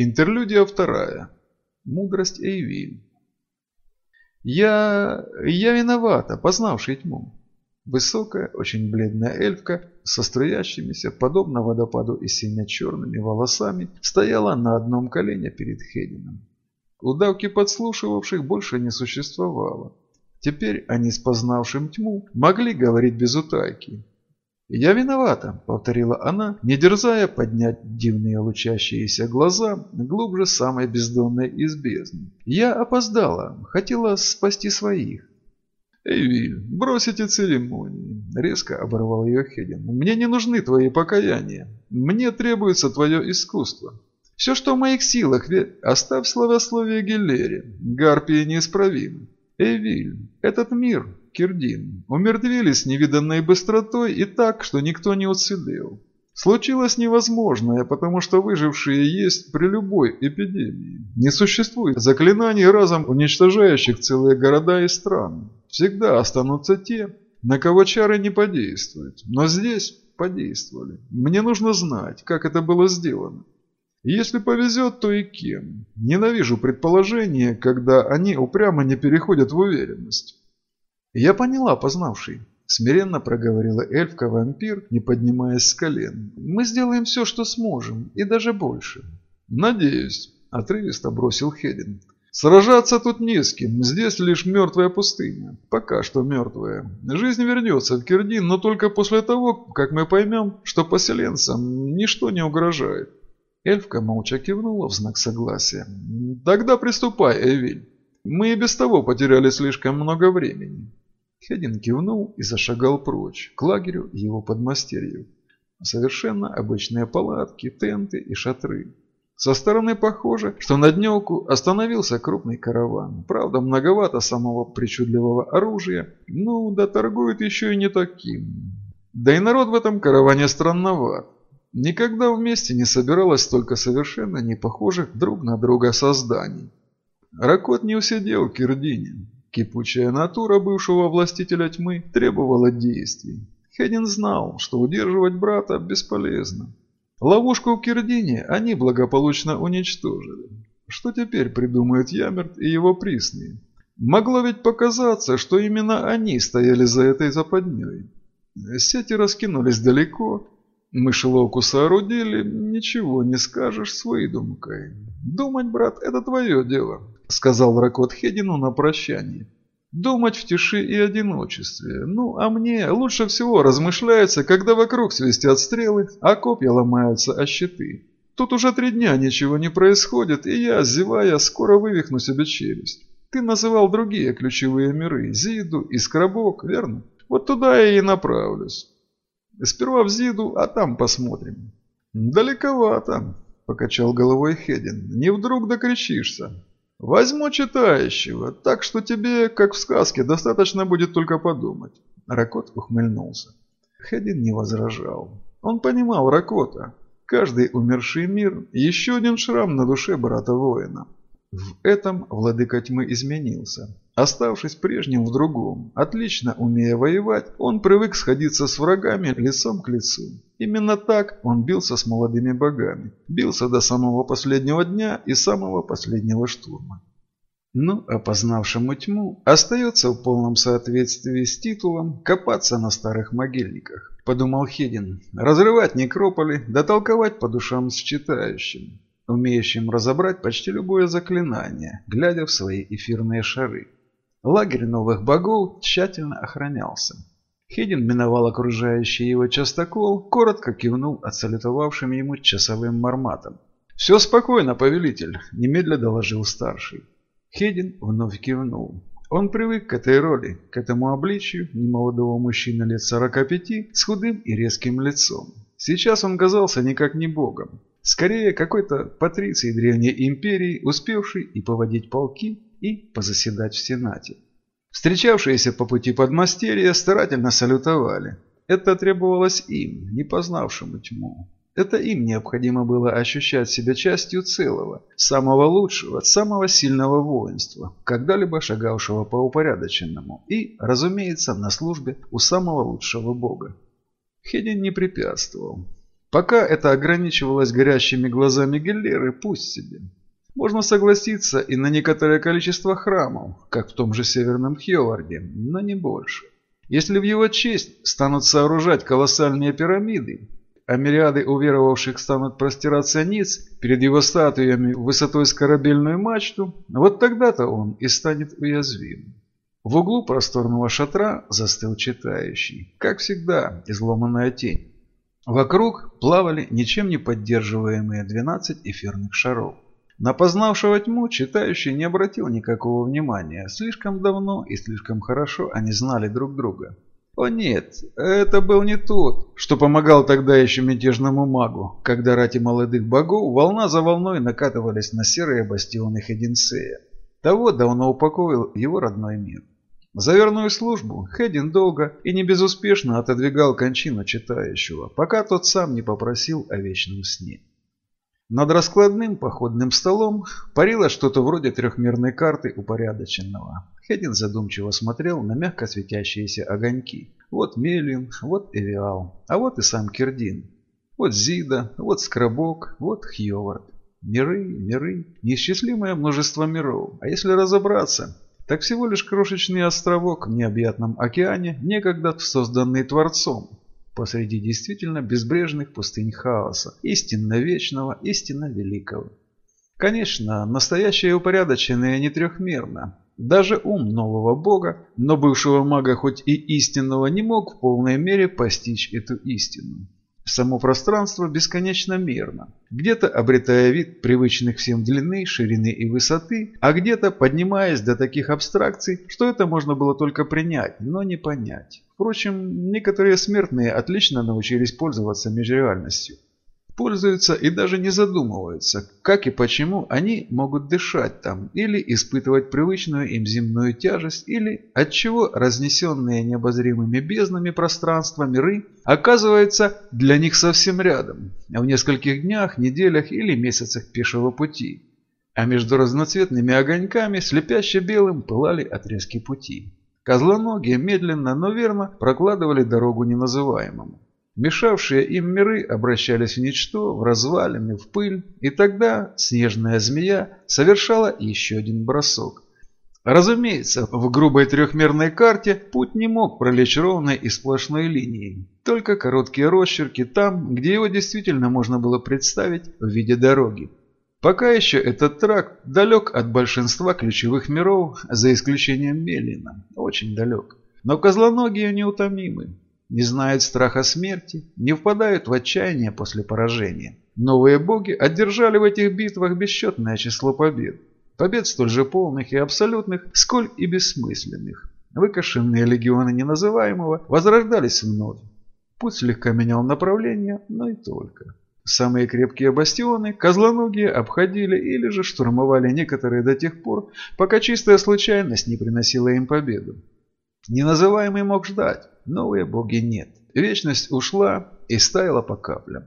Интерлюдия вторая. Мудрость Эйвиль. Я... я виновата, познавший тьму. Высокая, очень бледная эльфка со струящимися, подобно водопаду и сине-черными волосами, стояла на одном колене перед Хедином. Удавки подслушивавших больше не существовало. Теперь они с познавшим тьму могли говорить без утайки, «Я виновата», — повторила она, не дерзая поднять дивные лучащиеся глаза глубже самой бездонной из бездны. «Я опоздала, хотела спасти своих». «Эйвиль, брось эти церемонии», — резко оборвал ее Хедин. «Мне не нужны твои покаяния. Мне требуется твое искусство. Все, что в моих силах, ведь оставь словословие Геллере. Гарпии неисправимы. Эйвиль, этот мир Кирдин, умертвили с невиданной быстротой и так, что никто не уцелел. Случилось невозможное, потому что выжившие есть при любой эпидемии. Не существует заклинаний, разом уничтожающих целые города и страны. Всегда останутся те, на кого чары не подействуют. Но здесь подействовали. Мне нужно знать, как это было сделано. Если повезет, то и кем. Ненавижу предположения, когда они упрямо не переходят в уверенность. «Я поняла, познавший», – смиренно проговорила эльфка-вампир, не поднимаясь с колен. «Мы сделаем все, что сможем, и даже больше». «Надеюсь», – отрывисто бросил Хедин. «Сражаться тут не с кем, здесь лишь мертвая пустыня. Пока что мертвая. Жизнь вернется в Кирдин, но только после того, как мы поймем, что поселенцам ничто не угрожает». Эльфка молча кивнула в знак согласия. «Тогда приступай, Эвиль. Мы и без того потеряли слишком много времени. Хедин кивнул и зашагал прочь, к лагерю и его подмастерью. Совершенно обычные палатки, тенты и шатры. Со стороны похоже, что на дневку остановился крупный караван. Правда, многовато самого причудливого оружия, ну да торгуют еще и не таким. Да и народ в этом караване странноват. Никогда вместе не собиралось столько совершенно не похожих друг на друга созданий. Ракот не усидел в Кирдине. Кипучая натура бывшего властителя тьмы требовала действий. Хедин знал, что удерживать брата бесполезно. Ловушку в Кирдине они благополучно уничтожили. Что теперь придумают Ямерт и его присные? Могло ведь показаться, что именно они стояли за этой западней. Сети раскинулись далеко, мышеловку соорудили, ничего не скажешь с выдумкой. Думать, брат, это твое дело сказал Ракот Хедину на прощание. Думать в тиши и одиночестве. Ну, а мне лучше всего размышляется, когда вокруг свистят стрелы, а копья ломаются о щиты. Тут уже три дня ничего не происходит, и я, зевая, скоро вывихну себе челюсть. Ты называл другие ключевые миры, Зиду и Скоробок, верно? Вот туда я и направлюсь. Сперва в Зиду, а там посмотрим. Далековато, покачал головой Хедин. Не вдруг докричишься. «Возьму читающего, так что тебе, как в сказке, достаточно будет только подумать». Ракот ухмыльнулся. Хедин не возражал. Он понимал Ракота. Каждый умерший мир – еще один шрам на душе брата-воина. В этом владыка тьмы изменился. Оставшись прежним в другом, отлично умея воевать, он привык сходиться с врагами лицом к лицу. Именно так он бился с молодыми богами. Бился до самого последнего дня и самого последнего штурма. Ну, опознавшему тьму, остается в полном соответствии с титулом копаться на старых могильниках, подумал Хедин, разрывать некрополи, дотолковать по душам с читающим, умеющим разобрать почти любое заклинание, глядя в свои эфирные шары. Лагерь новых богов тщательно охранялся. Хедин миновал окружающий его частокол, коротко кивнул отсалютовавшим ему часовым марматом. «Все спокойно, повелитель», – немедля доложил старший. Хедин вновь кивнул. Он привык к этой роли, к этому обличию немолодого мужчины лет 45 с худым и резким лицом. Сейчас он казался никак не богом. Скорее, какой-то патрицией древней империи, успевший и поводить полки, и позаседать в Сенате. Встречавшиеся по пути подмастерья старательно салютовали. Это требовалось им, не познавшему тьму. Это им необходимо было ощущать себя частью целого, самого лучшего, самого сильного воинства, когда-либо шагавшего по упорядоченному и, разумеется, на службе у самого лучшего бога. Хедин не препятствовал. Пока это ограничивалось горящими глазами Геллеры, пусть себе. Можно согласиться и на некоторое количество храмов, как в том же Северном Хьоварде, но не больше. Если в его честь станут сооружать колоссальные пирамиды, а мириады уверовавших станут простираться ниц перед его статуями высотой с корабельную мачту, вот тогда-то он и станет уязвим. В углу просторного шатра застыл читающий, как всегда, изломанная тень. Вокруг плавали ничем не поддерживаемые 12 эфирных шаров. На познавшего тьму читающий не обратил никакого внимания. Слишком давно и слишком хорошо они знали друг друга. О нет, это был не тот, что помогал тогда еще мятежному магу, когда рати молодых богов волна за волной накатывались на серые бастионы Хединсея. Того давно упокоил его родной мир. За верную службу Хедин долго и не безуспешно отодвигал кончину читающего, пока тот сам не попросил о вечном сне. Над раскладным походным столом парило что-то вроде трехмерной карты упорядоченного. Хедин задумчиво смотрел на мягко светящиеся огоньки. Вот Мелин, вот Эвиал, а вот и сам Кирдин. Вот Зида, вот Скрабок, вот Хьовард. Миры, миры, неисчислимое множество миров. А если разобраться, так всего лишь крошечный островок в необъятном океане, некогда созданный Творцом, посреди действительно безбрежных пустынь хаоса, истинно вечного, истинно великого. Конечно, настоящее упорядоченное не трехмерно. Даже ум нового бога, но бывшего мага хоть и истинного, не мог в полной мере постичь эту истину. Само пространство бесконечно мерно, где-то обретая вид привычных всем длины, ширины и высоты, а где-то поднимаясь до таких абстракций, что это можно было только принять, но не понять. Впрочем, некоторые смертные отлично научились пользоваться межреальностью пользуются и даже не задумываются, как и почему они могут дышать там, или испытывать привычную им земную тяжесть, или отчего разнесенные необозримыми безднами пространства миры оказываются для них совсем рядом, в нескольких днях, неделях или месяцах пешего пути. А между разноцветными огоньками слепяще белым пылали отрезки пути. Козлоногие медленно, но верно прокладывали дорогу неназываемому. Мешавшие им миры обращались в ничто, в развалины, в пыль, и тогда снежная змея совершала еще один бросок. Разумеется, в грубой трехмерной карте путь не мог пролечь ровной и сплошной линией, только короткие росчерки там, где его действительно можно было представить в виде дороги. Пока еще этот тракт далек от большинства ключевых миров, за исключением Мелина, очень далек. Но козлоногие неутомимы не знают страха смерти, не впадают в отчаяние после поражения. Новые боги одержали в этих битвах бесчетное число побед. Побед столь же полных и абсолютных, сколь и бессмысленных. Выкошенные легионы неназываемого возрождались вновь. Путь слегка менял направление, но и только. Самые крепкие бастионы козлоногие обходили или же штурмовали некоторые до тех пор, пока чистая случайность не приносила им победу. Неназываемый мог ждать, новые боги нет. Вечность ушла и стаяла по каплям.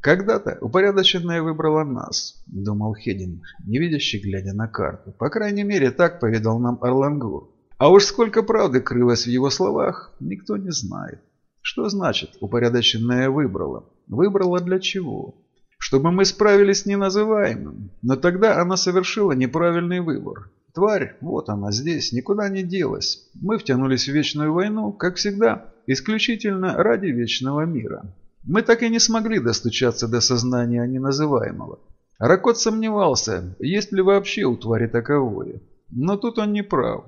Когда-то упорядоченная выбрала нас, думал Хедин, невидящий глядя на карту. По крайней мере, так поведал нам Орлангур. А уж сколько правды крылось в его словах, никто не знает. Что значит упорядоченная выбрала? Выбрала для чего? Чтобы мы справились с неназываемым. Но тогда она совершила неправильный выбор. Тварь, вот она здесь, никуда не делась. Мы втянулись в вечную войну, как всегда, исключительно ради вечного мира. Мы так и не смогли достучаться до сознания неназываемого. Ракот сомневался, есть ли вообще у твари таковое. Но тут он не прав.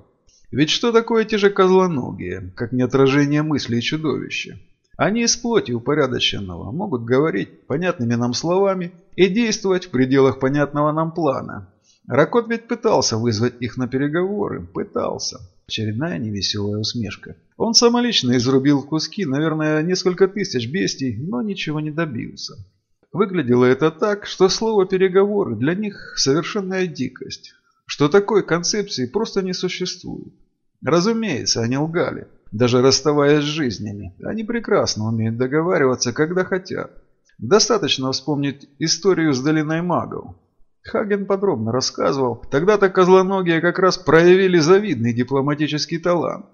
Ведь что такое те же козлоногие, как не отражение мыслей чудовища? Они из плоти упорядоченного могут говорить понятными нам словами и действовать в пределах понятного нам плана, Ракот ведь пытался вызвать их на переговоры. Пытался. Очередная невеселая усмешка. Он самолично изрубил куски, наверное, несколько тысяч бестий, но ничего не добился. Выглядело это так, что слово «переговоры» для них совершенная дикость. Что такой концепции просто не существует. Разумеется, они лгали. Даже расставаясь с жизнями, они прекрасно умеют договариваться, когда хотят. Достаточно вспомнить историю с долиной магов. Хаген подробно рассказывал, тогда-то козлоногие как раз проявили завидный дипломатический талант.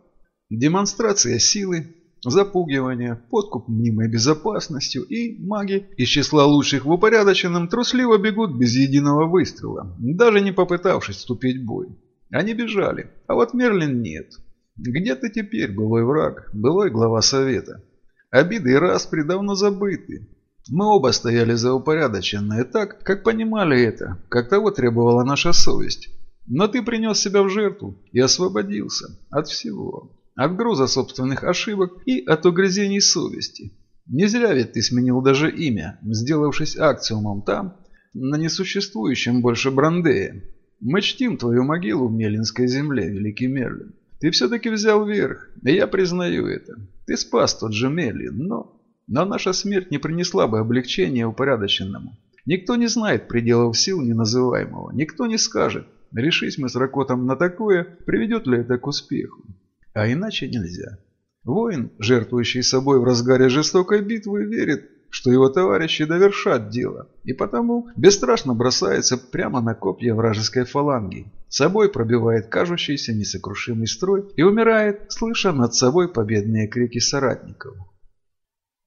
Демонстрация силы, запугивание, подкуп мнимой безопасностью и маги из числа лучших в упорядоченном трусливо бегут без единого выстрела, даже не попытавшись вступить в бой. Они бежали, а вот Мерлин нет. Где ты теперь, былой враг, былой глава совета? Обиды и распри давно забыты. Мы оба стояли за упорядоченное так, как понимали это, как того требовала наша совесть. Но ты принес себя в жертву и освободился от всего. От груза собственных ошибок и от угрызений совести. Не зря ведь ты сменил даже имя, сделавшись акциумом там, на несуществующем больше Брандее. Мы чтим твою могилу в Мелинской земле, великий Мерлин. Ты все-таки взял верх, и я признаю это. Ты спас тот же Мерлин, но... Но наша смерть не принесла бы облегчения упорядоченному. Никто не знает пределов сил неназываемого. Никто не скажет, решись мы с Ракотом на такое, приведет ли это к успеху. А иначе нельзя. Воин, жертвующий собой в разгаре жестокой битвы, верит, что его товарищи довершат дело, и потому бесстрашно бросается прямо на копья вражеской фаланги, собой пробивает кажущийся несокрушимый строй и умирает, слыша над собой победные крики соратников.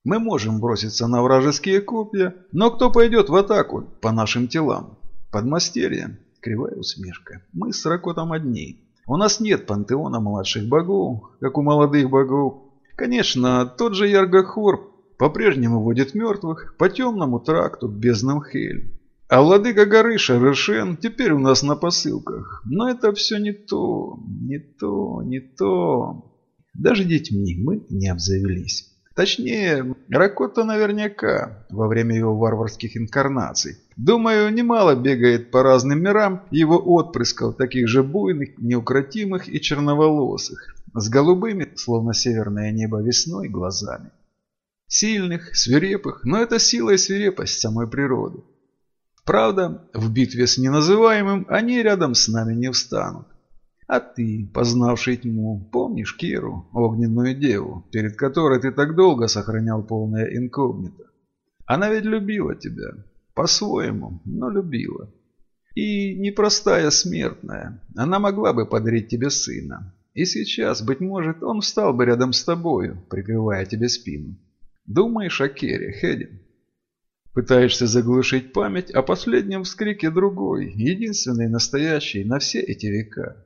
Мы можем броситься на вражеские копья, но кто пойдет в атаку по нашим телам? Подмастерье. Кривая усмешка. Мы с Ракотом одни. У нас нет пантеона младших богов, как у молодых богов. Конечно, тот же Яргохор по-прежнему водит мертвых по темному тракту безднам Хель. А владыка горы Шарешен теперь у нас на посылках. Но это все не то, не то, не то. Даже детьми мы не обзавелись. Точнее, Ракота наверняка во время его варварских инкарнаций. Думаю, немало бегает по разным мирам его отпрысков, таких же буйных, неукротимых и черноволосых, с голубыми, словно северное небо весной, глазами. Сильных, свирепых, но это сила и свирепость самой природы. Правда, в битве с неназываемым они рядом с нами не встанут. А ты, познавший тьму, помнишь Киру, огненную деву, перед которой ты так долго сохранял полное инкогнито? Она ведь любила тебя. По-своему, но любила. И непростая смертная. Она могла бы подарить тебе сына. И сейчас, быть может, он встал бы рядом с тобою, прикрывая тебе спину. Думаешь о Кере, Хедин? Пытаешься заглушить память о последнем вскрике другой, единственный настоящий на все эти века.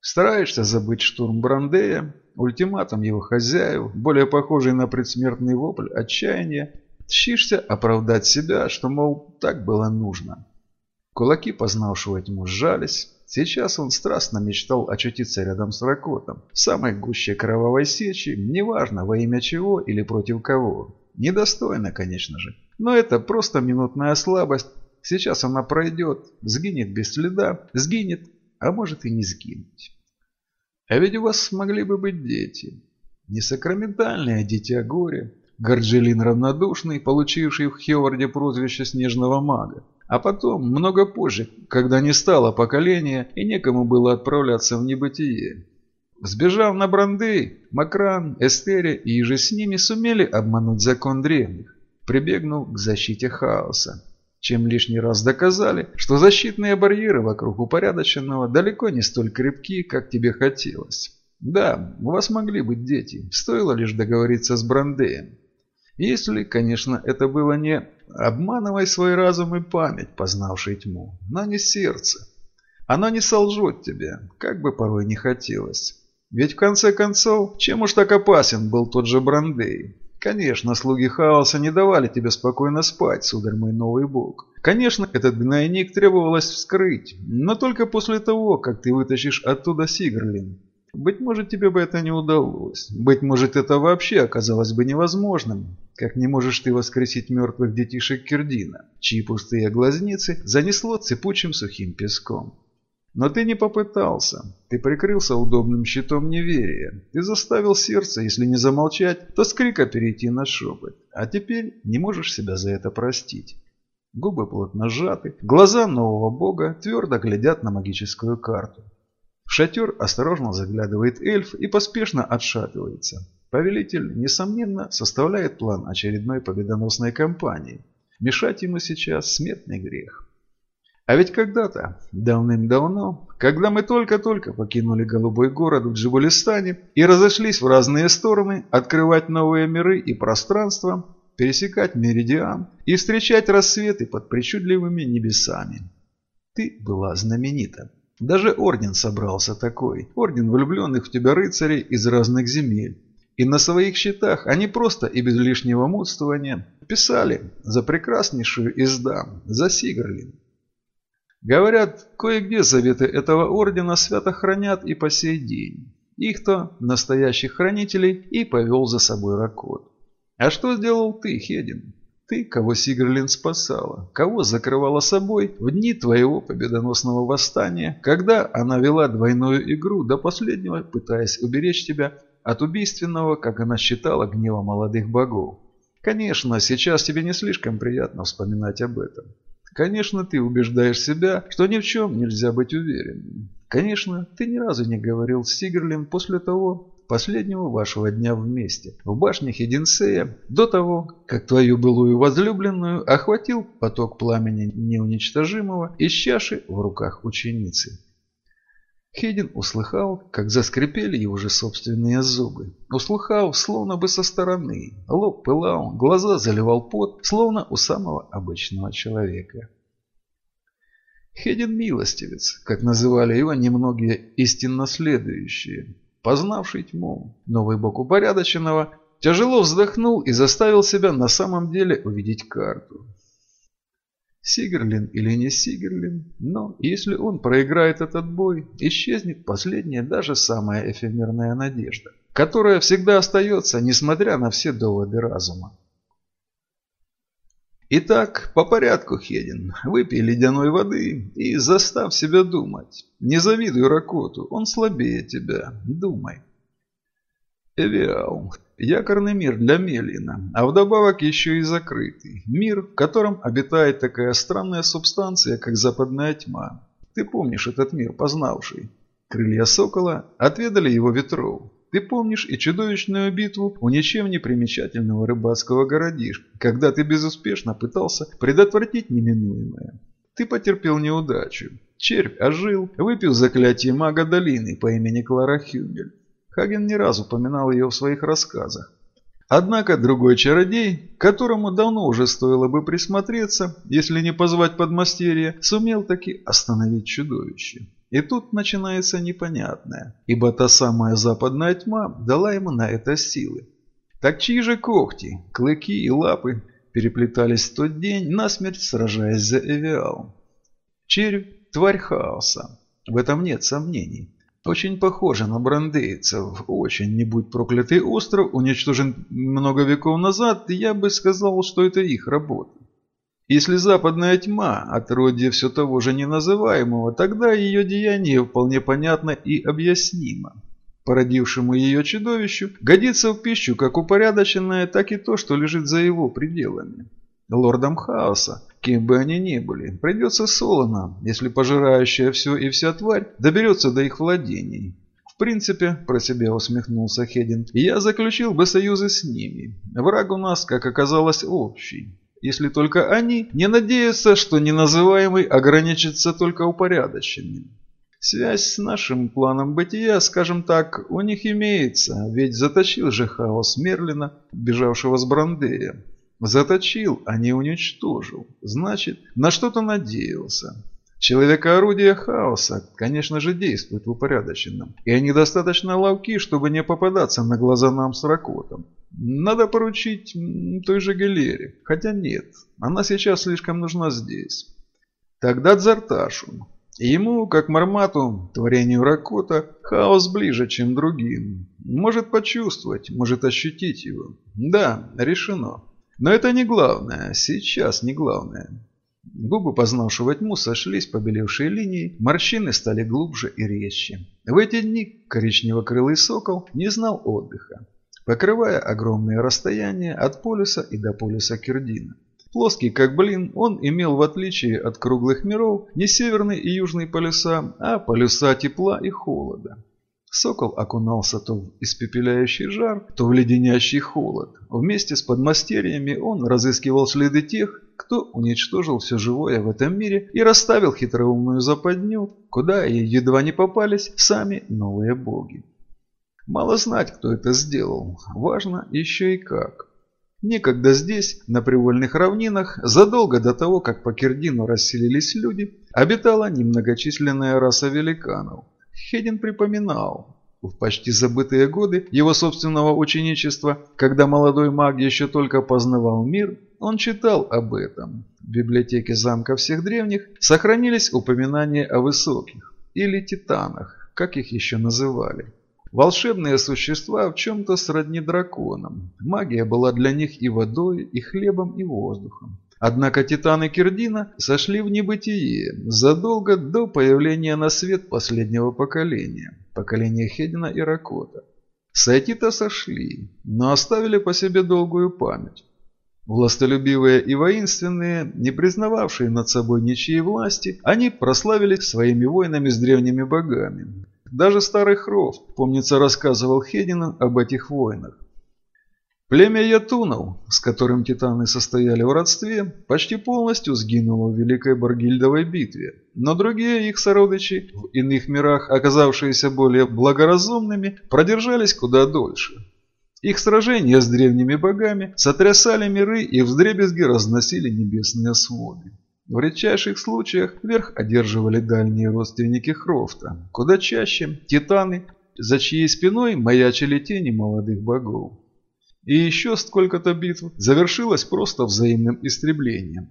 Стараешься забыть штурм Брандея, ультиматум его хозяев, более похожий на предсмертный вопль отчаяния, тщишься оправдать себя, что, мол, так было нужно. Кулаки познавшего тьму сжались. Сейчас он страстно мечтал очутиться рядом с Ракотом, самой гуще кровавой сечи, неважно во имя чего или против кого. Недостойно, конечно же. Но это просто минутная слабость. Сейчас она пройдет, сгинет без следа, сгинет, а может и не сгинуть. А ведь у вас могли бы быть дети. Не сакраментальное дитя горя, Горджелин равнодушный, получивший в Хеварде прозвище Снежного мага. А потом, много позже, когда не стало поколения и некому было отправляться в небытие. Сбежав на Брандей, Макран, Эстерия и же с ними сумели обмануть закон древних, прибегнув к защите хаоса. Чем лишний раз доказали, что защитные барьеры вокруг упорядоченного далеко не столь крепки, как тебе хотелось. Да, у вас могли быть дети, стоило лишь договориться с Брандеем. Если, конечно, это было не «обманывай свой разум и память, познавший тьму», но не сердце. Оно не солжет тебе, как бы порой не хотелось. Ведь в конце концов, чем уж так опасен был тот же Брандей? Конечно, слуги хаоса не давали тебе спокойно спать, сударь мой новый бог. Конечно, этот гнойник требовалось вскрыть, но только после того, как ты вытащишь оттуда Сигрлин. Быть может, тебе бы это не удалось. Быть может, это вообще оказалось бы невозможным. Как не можешь ты воскресить мертвых детишек Кирдина, чьи пустые глазницы занесло цепучим сухим песком. Но ты не попытался. Ты прикрылся удобным щитом неверия. Ты заставил сердце, если не замолчать, то с крика перейти на шепот. А теперь не можешь себя за это простить. Губы плотно сжаты, глаза нового бога твердо глядят на магическую карту. В шатер осторожно заглядывает эльф и поспешно отшатывается. Повелитель, несомненно, составляет план очередной победоносной кампании. Мешать ему сейчас смертный грех. А ведь когда-то, давным-давно, когда мы только-только покинули голубой город в Джибулистане и разошлись в разные стороны, открывать новые миры и пространства, пересекать меридиан и встречать рассветы под причудливыми небесами. Ты была знаменита. Даже орден собрался такой, орден влюбленных в тебя рыцарей из разных земель. И на своих счетах они просто и без лишнего мудствования писали за прекраснейшую из дам, за Сигарлин. Говорят, кое-где заветы этого ордена свято хранят и по сей день. Их-то, настоящих хранителей, и повел за собой Ракот. А что сделал ты, Хедин? Ты, кого Сигрлин спасала, кого закрывала собой в дни твоего победоносного восстания, когда она вела двойную игру до последнего, пытаясь уберечь тебя от убийственного, как она считала, гнева молодых богов. Конечно, сейчас тебе не слишком приятно вспоминать об этом. Конечно, ты убеждаешь себя, что ни в чем нельзя быть уверенным. Конечно, ты ни разу не говорил с Сигерлин после того, последнего вашего дня вместе, в башне Хединсея, до того, как твою былую возлюбленную охватил поток пламени неуничтожимого из чаши в руках ученицы. Хедин услыхал, как заскрипели его же собственные зубы. Услыхал, словно бы со стороны. Лоб пылал, глаза заливал пот, словно у самого обычного человека. Хедин милостивец, как называли его немногие истинно следующие, познавший тьму, новый бог упорядоченного, тяжело вздохнул и заставил себя на самом деле увидеть карту. Сигерлин или не Сигерлин, но если он проиграет этот бой, исчезнет последняя, даже самая эфемерная надежда, которая всегда остается, несмотря на все доводы разума. Итак, по порядку, Хедин, выпей ледяной воды и заставь себя думать. Не завидуй Ракоту, он слабее тебя, думай. Эвиал, Якорный мир для Мелина, а вдобавок еще и закрытый. Мир, в котором обитает такая странная субстанция, как западная тьма. Ты помнишь этот мир, познавший. Крылья сокола отведали его ветров. Ты помнишь и чудовищную битву у ничем не примечательного рыбацкого городишка, когда ты безуспешно пытался предотвратить неминуемое. Ты потерпел неудачу. Червь ожил, выпил заклятие мага долины по имени Клара Хюмель. Хаген не раз упоминал ее в своих рассказах. Однако другой чародей, которому давно уже стоило бы присмотреться, если не позвать подмастерья, сумел таки остановить чудовище. И тут начинается непонятное, ибо та самая западная тьма дала ему на это силы. Так чьи же когти, клыки и лапы переплетались в тот день, насмерть сражаясь за Эвиал? Червь – тварь хаоса, в этом нет сомнений. Очень похоже на брандейцев. Очень, не будь проклятый остров, уничтожен много веков назад, я бы сказал, что это их работа. Если западная тьма – отродье все того же неназываемого, тогда ее деяние вполне понятно и объяснимо. Породившему ее чудовищу годится в пищу как упорядоченное, так и то, что лежит за его пределами. Лордам хаоса Кем бы они ни были, придется солоно, если пожирающая все и вся тварь доберется до их владений. В принципе, про себя усмехнулся Хедин, я заключил бы союзы с ними. Враг у нас, как оказалось, общий. Если только они не надеются, что неназываемый ограничится только упорядоченным. Связь с нашим планом бытия, скажем так, у них имеется, ведь заточил же хаос Мерлина, бежавшего с Брандея. Заточил, а не уничтожил. Значит, на что-то надеялся. Человека-орудие хаоса, конечно же, действует в упорядоченном. И они достаточно ловки, чтобы не попадаться на глаза нам с Ракотом. Надо поручить той же Галере. Хотя нет, она сейчас слишком нужна здесь. Тогда Дзарташу. Ему, как Мармату, творению Ракота, хаос ближе, чем другим. Может почувствовать, может ощутить его. Да, решено. Но это не главное, сейчас не главное. Губы познавшего тьму сошлись побелевшие линии, морщины стали глубже и резче. В эти дни коричнево-крылый сокол не знал отдыха, покрывая огромные расстояния от полюса и до полюса Кирдина. Плоский как блин, он имел в отличие от круглых миров не северный и южный полюса, а полюса тепла и холода. Сокол окунался то в испепеляющий жар, то в леденящий холод. Вместе с подмастерьями он разыскивал следы тех, кто уничтожил все живое в этом мире и расставил хитроумную западню, куда едва не попались сами новые боги. Мало знать, кто это сделал, важно еще и как. Некогда здесь, на привольных равнинах, задолго до того, как по Кирдину расселились люди, обитала немногочисленная раса великанов. Хедин припоминал, в почти забытые годы его собственного ученичества, когда молодой маг еще только познавал мир, он читал об этом. В библиотеке замка всех древних сохранились упоминания о высоких, или титанах, как их еще называли. Волшебные существа в чем-то сродни драконам. Магия была для них и водой, и хлебом, и воздухом. Однако титаны Кирдина сошли в небытие задолго до появления на свет последнего поколения, поколения Хедина и Ракота. Сойти-то сошли, но оставили по себе долгую память. Властолюбивые и воинственные, не признававшие над собой ничьей власти, они прославились своими войнами с древними богами, даже старый Хров, помнится, рассказывал Хедину об этих войнах. Племя Ятунов, с которым титаны состояли в родстве, почти полностью сгинуло в Великой Баргильдовой битве, но другие их сородичи, в иных мирах оказавшиеся более благоразумными, продержались куда дольше. Их сражения с древними богами сотрясали миры и вдребезги разносили небесные своды. В редчайших случаях верх одерживали дальние родственники Хрофта, куда чаще титаны, за чьей спиной маячили тени молодых богов. И еще сколько-то битв завершилось просто взаимным истреблением.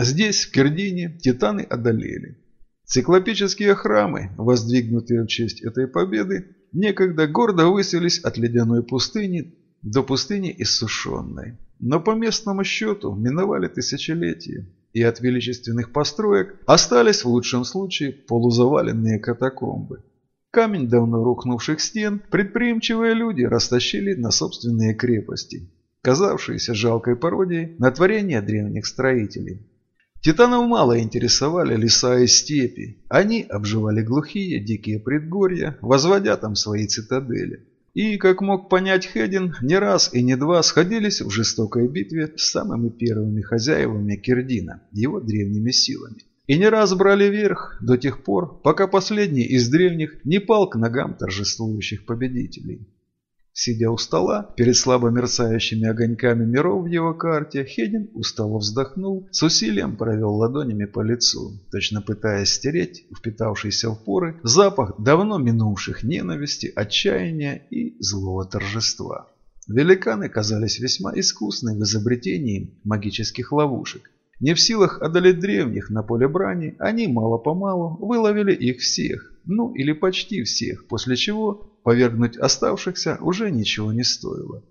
Здесь, в Кердине, титаны одолели. Циклопические храмы, воздвигнутые в честь этой победы, некогда гордо высились от ледяной пустыни до пустыни иссушенной. Но по местному счету миновали тысячелетия и от величественных построек остались в лучшем случае полузаваленные катакомбы. Камень давно рухнувших стен предприимчивые люди растащили на собственные крепости, казавшиеся жалкой пародией на творение древних строителей. Титанов мало интересовали леса и степи, они обживали глухие дикие предгорья, возводя там свои цитадели. И, как мог понять Хедин, не раз и не два сходились в жестокой битве с самыми первыми хозяевами Кирдина, его древними силами. И не раз брали верх до тех пор, пока последний из древних не пал к ногам торжествующих победителей. Сидя у стола, перед слабо мерцающими огоньками миров в его карте, Хедин устало вздохнул, с усилием провел ладонями по лицу, точно пытаясь стереть впитавшийся в поры запах давно минувших ненависти, отчаяния и злого торжества. Великаны казались весьма искусны в изобретении магических ловушек. Не в силах одолеть древних на поле брани, они мало-помалу выловили их всех, ну или почти всех, после чего Повергнуть оставшихся уже ничего не стоило.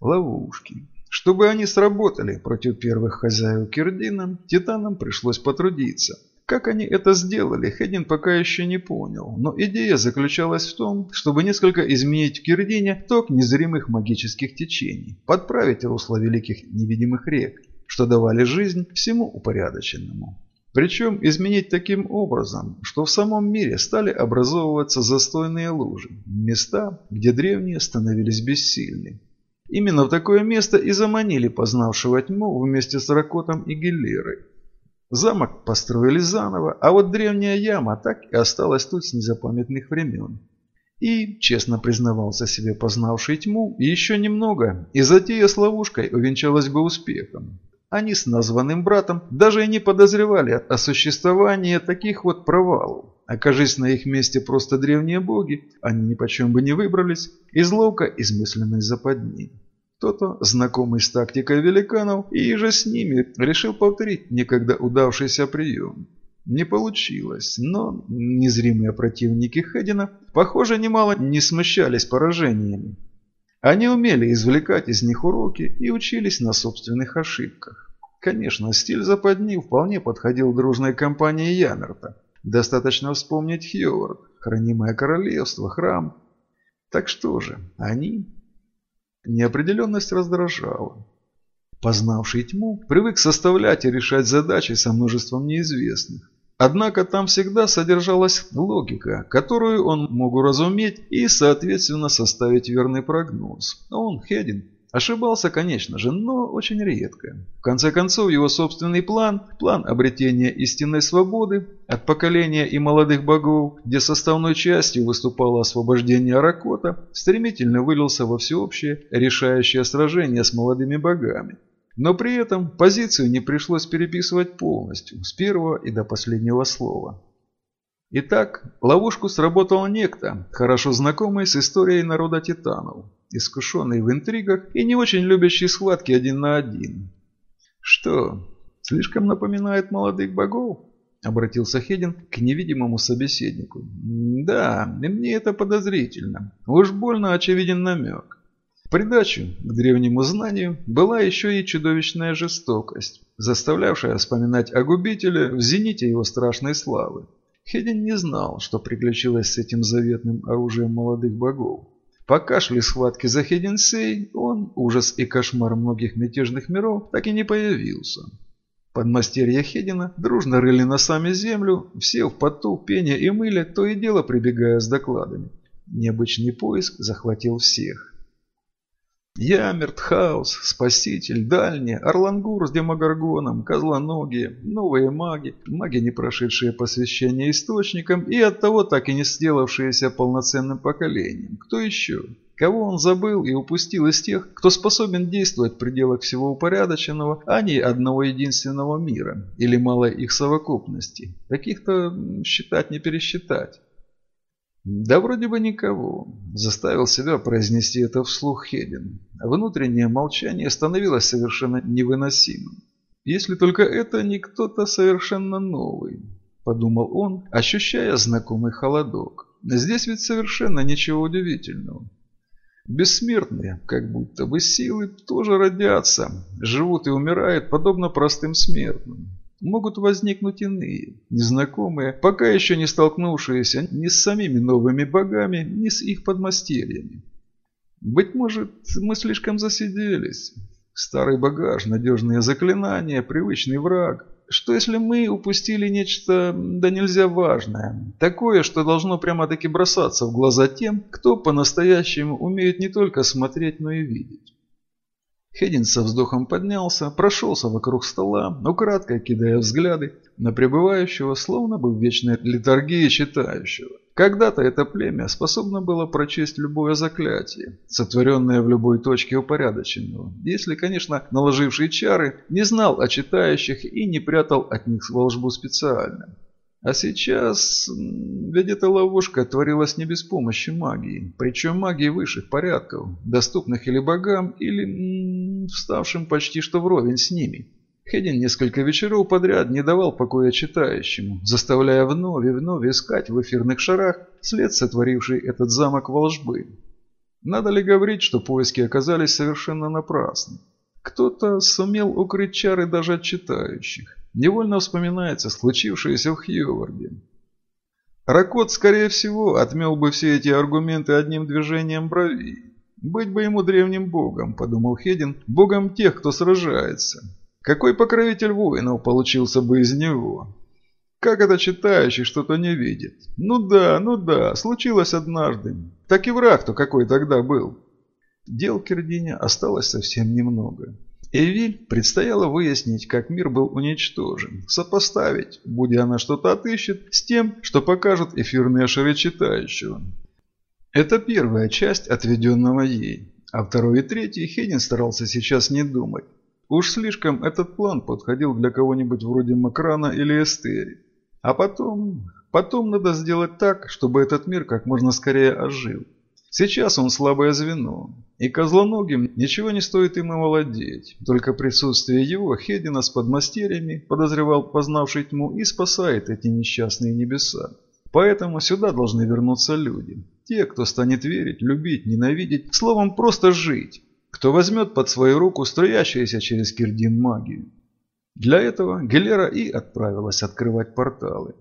Ловушки. Чтобы они сработали против первых хозяев Кирдина, титанам пришлось потрудиться. Как они это сделали, Хедин пока еще не понял, но идея заключалась в том, чтобы несколько изменить в Кирдине ток незримых магических течений, подправить русло великих невидимых рек, что давали жизнь всему упорядоченному. Причем изменить таким образом, что в самом мире стали образовываться застойные лужи, места, где древние становились бессильны. Именно в такое место и заманили познавшего тьму вместе с Ракотом и Геллерой. Замок построили заново, а вот древняя яма так и осталась тут с незапамятных времен. И, честно признавался себе познавший тьму, еще немного, и затея с ловушкой увенчалась бы успехом. Они с названным братом даже и не подозревали о существовании таких вот провалов. Окажись на их месте просто древние боги, они ни почем бы не выбрались из ловко измысленной западни. Кто-то, знакомый с тактикой великанов, и же с ними решил повторить некогда удавшийся прием. Не получилось, но незримые противники Хедина, похоже, немало не смущались поражениями. Они умели извлекать из них уроки и учились на собственных ошибках. Конечно, стиль западни вполне подходил дружной компании Ямерта. Достаточно вспомнить Хьюард, хранимое королевство, храм. Так что же, они... Неопределенность раздражала. Познавший тьму, привык составлять и решать задачи со множеством неизвестных. Однако там всегда содержалась логика, которую он мог уразуметь и, соответственно, составить верный прогноз. Он, Хедин, Ошибался, конечно же, но очень редко. В конце концов, его собственный план, план обретения истинной свободы от поколения и молодых богов, где составной частью выступало освобождение Аракота, стремительно вылился во всеобщее решающее сражение с молодыми богами. Но при этом позицию не пришлось переписывать полностью, с первого и до последнего слова. Итак, ловушку сработал некто, хорошо знакомый с историей народа титанов искушенный в интригах и не очень любящий схватки один на один. «Что, слишком напоминает молодых богов?» – обратился Хедин к невидимому собеседнику. «Да, мне это подозрительно. Уж больно очевиден намек». В придачу к древнему знанию была еще и чудовищная жестокость, заставлявшая вспоминать о губителе в зените его страшной славы. Хедин не знал, что приключилось с этим заветным оружием молодых богов. Пока шли схватки за Хединсей, он, ужас и кошмар многих мятежных миров, так и не появился. Подмастерья Хедина дружно рыли носами землю, все в поту, пене и мыле, то и дело прибегая с докладами. Необычный поиск захватил всех. Я, Мертхаус, Спаситель, Дальний, Орлангур с Демогоргоном, Козлоногие, новые маги, маги, не прошедшие посвящение источникам и оттого так и не сделавшиеся полноценным поколением. Кто еще? Кого он забыл и упустил из тех, кто способен действовать в пределах всего упорядоченного, а не одного единственного мира или малой их совокупности? Таких-то считать не пересчитать. «Да вроде бы никого», – заставил себя произнести это вслух Хедин. Внутреннее молчание становилось совершенно невыносимым. «Если только это не кто-то совершенно новый», – подумал он, ощущая знакомый холодок. «Здесь ведь совершенно ничего удивительного. Бессмертные, как будто бы силы, тоже родятся, живут и умирают, подобно простым смертным могут возникнуть иные, незнакомые, пока еще не столкнувшиеся ни с самими новыми богами, ни с их подмастерьями. Быть может, мы слишком засиделись. Старый багаж, надежные заклинания, привычный враг. Что если мы упустили нечто да нельзя важное? Такое, что должно прямо-таки бросаться в глаза тем, кто по-настоящему умеет не только смотреть, но и видеть. Хедин со вздохом поднялся, прошелся вокруг стола, украдкой кидая взгляды на пребывающего, словно бы в вечной литургии читающего. Когда-то это племя способно было прочесть любое заклятие, сотворенное в любой точке упорядоченного, если, конечно, наложивший чары не знал о читающих и не прятал от них волжбу специально. А сейчас, ведь эта ловушка творилась не без помощи магии, причем магии высших порядков, доступных или богам, или вставшим почти что вровень с ними. Хедин несколько вечеров подряд не давал покоя читающему, заставляя вновь и вновь искать в эфирных шарах след сотворивший этот замок волжбы. Надо ли говорить, что поиски оказались совершенно напрасны? Кто-то сумел укрыть чары даже от читающих. Невольно вспоминается случившееся в Хьюварде. Ракот, скорее всего, отмел бы все эти аргументы одним движением брови. «Быть бы ему древним богом», – подумал Хедин, – «богом тех, кто сражается». Какой покровитель воинов получился бы из него? Как это читающий что-то не видит? Ну да, ну да, случилось однажды. Так и враг-то какой тогда был. Дел Кердине осталось совсем немного. Эвиль предстояло выяснить, как мир был уничтожен, сопоставить, будь она что-то отыщет, с тем, что покажут эфирные шары читающего. Это первая часть, отведенного ей, а второй и третий Хедин старался сейчас не думать. Уж слишком этот план подходил для кого-нибудь вроде Макрана или Эстери. А потом... Потом надо сделать так, чтобы этот мир как можно скорее ожил. Сейчас он слабое звено, и козлоногим ничего не стоит им овладеть. Только присутствие его Хедина с подмастерьями, подозревал познавший тьму, и спасает эти несчастные небеса. Поэтому сюда должны вернуться люди. Те, кто станет верить, любить, ненавидеть, словом, просто жить. Кто возьмет под свою руку струящуюся через Кирдин магию. Для этого Гелера и отправилась открывать порталы.